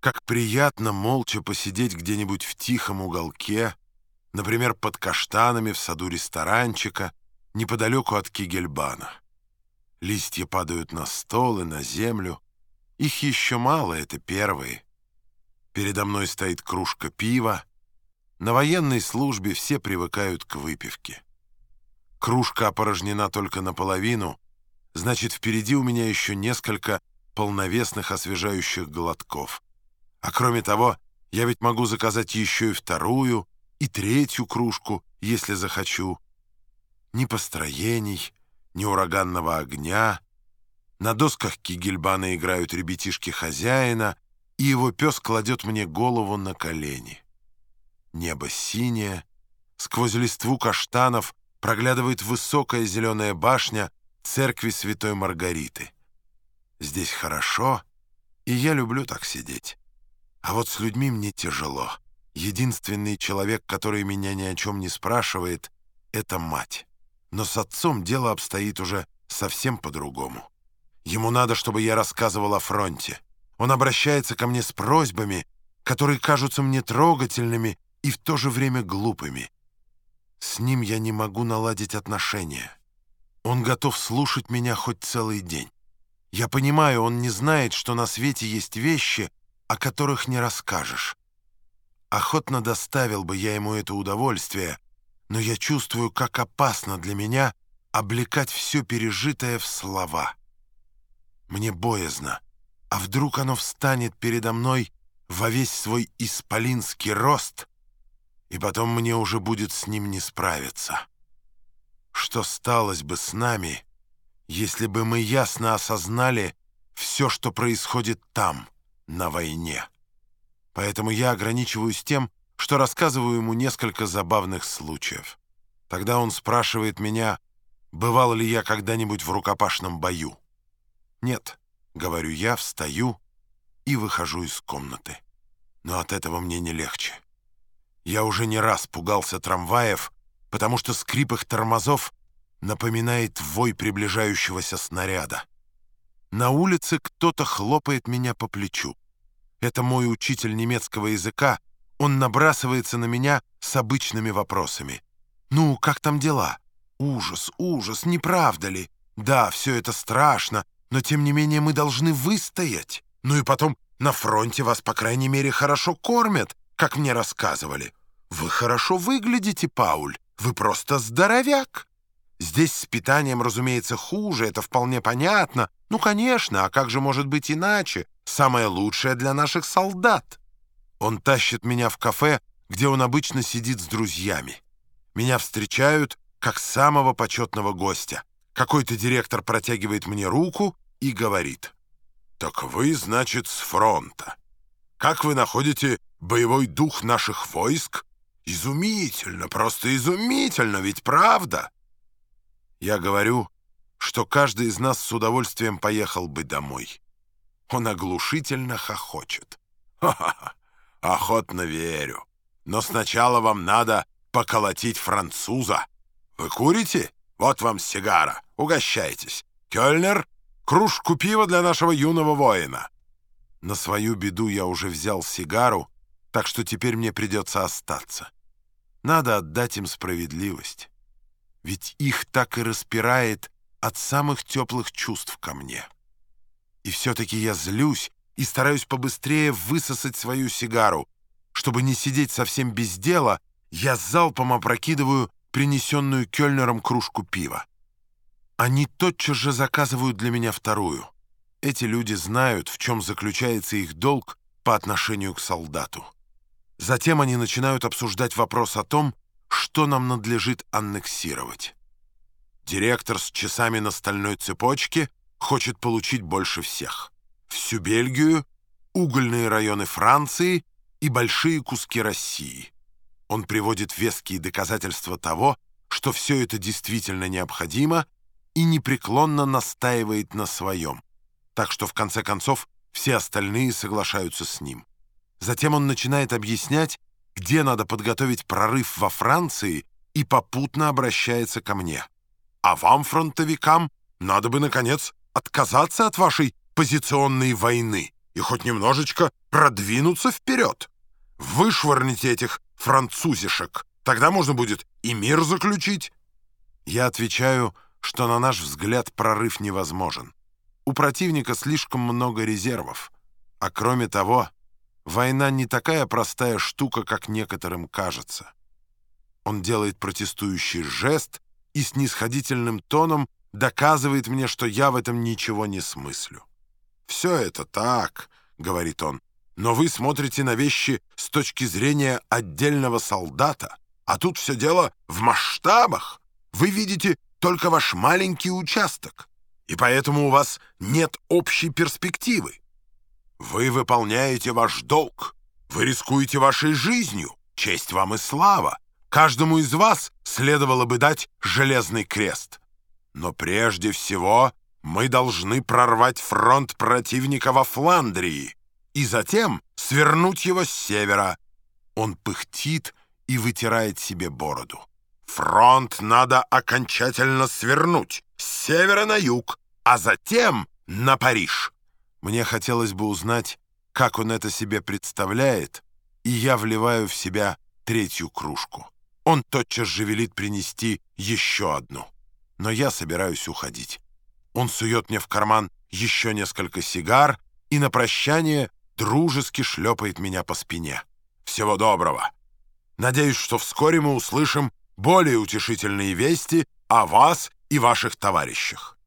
Как приятно молча посидеть где-нибудь в тихом уголке, например, под каштанами в саду ресторанчика, неподалеку от Кигельбана. Листья падают на стол и на землю. Их еще мало, это первые. Передо мной стоит кружка пива. На военной службе все привыкают к выпивке. Кружка опорожнена только наполовину, значит, впереди у меня еще несколько полновесных освежающих глотков. А кроме того, я ведь могу заказать еще и вторую, и третью кружку, если захочу. Ни построений, ни ураганного огня. На досках Кигельбана играют ребятишки хозяина, и его пес кладет мне голову на колени. Небо синее, сквозь листву каштанов проглядывает высокая зеленая башня церкви Святой Маргариты. Здесь хорошо, и я люблю так сидеть. А вот с людьми мне тяжело. Единственный человек, который меня ни о чем не спрашивает, — это мать. Но с отцом дело обстоит уже совсем по-другому. Ему надо, чтобы я рассказывал о фронте. Он обращается ко мне с просьбами, которые кажутся мне трогательными и в то же время глупыми. С ним я не могу наладить отношения. Он готов слушать меня хоть целый день. Я понимаю, он не знает, что на свете есть вещи, о которых не расскажешь. Охотно доставил бы я ему это удовольствие, но я чувствую, как опасно для меня облекать все пережитое в слова. Мне боязно, а вдруг оно встанет передо мной во весь свой исполинский рост, и потом мне уже будет с ним не справиться. Что сталось бы с нами, если бы мы ясно осознали все, что происходит там, на войне? Поэтому я ограничиваюсь тем, что рассказываю ему несколько забавных случаев. Тогда он спрашивает меня, бывал ли я когда-нибудь в рукопашном бою. «Нет», — говорю я, встаю и выхожу из комнаты. Но от этого мне не легче. Я уже не раз пугался трамваев, потому что скрип их тормозов напоминает вой приближающегося снаряда. На улице кто-то хлопает меня по плечу. Это мой учитель немецкого языка, он набрасывается на меня с обычными вопросами. «Ну, как там дела?» «Ужас, ужас, не правда ли?» «Да, все это страшно, но тем не менее мы должны выстоять. Ну и потом, на фронте вас, по крайней мере, хорошо кормят, как мне рассказывали. Вы хорошо выглядите, Пауль, вы просто здоровяк. Здесь с питанием, разумеется, хуже, это вполне понятно. Ну, конечно, а как же может быть иначе? Самое лучшее для наших солдат. Он тащит меня в кафе, где он обычно сидит с друзьями. Меня встречают как самого почетного гостя. Какой-то директор протягивает мне руку и говорит. «Так вы, значит, с фронта. Как вы находите боевой дух наших войск? Изумительно, просто изумительно, ведь правда?» Я говорю, что каждый из нас с удовольствием поехал бы домой. Он оглушительно хохочет. «Ха-ха-ха! Охотно верю. Но сначала вам надо поколотить француза. Вы курите? Вот вам сигара. Угощайтесь. Кёльнер, кружку пива для нашего юного воина». На свою беду я уже взял сигару, так что теперь мне придется остаться. Надо отдать им справедливость. Ведь их так и распирает от самых теплых чувств ко мне. И все-таки я злюсь и стараюсь побыстрее высосать свою сигару. Чтобы не сидеть совсем без дела, я залпом опрокидываю принесенную Кёльнером кружку пива. Они тотчас же заказывают для меня вторую. Эти люди знают, в чем заключается их долг по отношению к солдату. Затем они начинают обсуждать вопрос о том, что нам надлежит аннексировать. Директор с часами на стальной цепочке хочет получить больше всех. Всю Бельгию, угольные районы Франции и большие куски России. Он приводит веские доказательства того, что все это действительно необходимо и непреклонно настаивает на своем, так что в конце концов все остальные соглашаются с ним. Затем он начинает объяснять, где надо подготовить прорыв во Франции и попутно обращается ко мне. А вам, фронтовикам, надо бы, наконец, отказаться от вашей позиционной войны и хоть немножечко продвинуться вперед. Вышвырните этих французишек, тогда можно будет и мир заключить. Я отвечаю, что на наш взгляд прорыв невозможен. У противника слишком много резервов. А кроме того, война не такая простая штука, как некоторым кажется. Он делает протестующий жест и снисходительным тоном доказывает мне, что я в этом ничего не смыслю. «Все это так», — говорит он, «но вы смотрите на вещи с точки зрения отдельного солдата, а тут все дело в масштабах. Вы видите только ваш маленький участок, и поэтому у вас нет общей перспективы. Вы выполняете ваш долг, вы рискуете вашей жизнью, честь вам и слава. Каждому из вас следовало бы дать железный крест. Но прежде всего мы должны прорвать фронт противника во Фландрии и затем свернуть его с севера. Он пыхтит и вытирает себе бороду. Фронт надо окончательно свернуть с севера на юг, а затем на Париж. Мне хотелось бы узнать, как он это себе представляет, и я вливаю в себя третью кружку. Он тотчас же велит принести еще одну. Но я собираюсь уходить. Он сует мне в карман еще несколько сигар и на прощание дружески шлепает меня по спине. Всего доброго. Надеюсь, что вскоре мы услышим более утешительные вести о вас и ваших товарищах.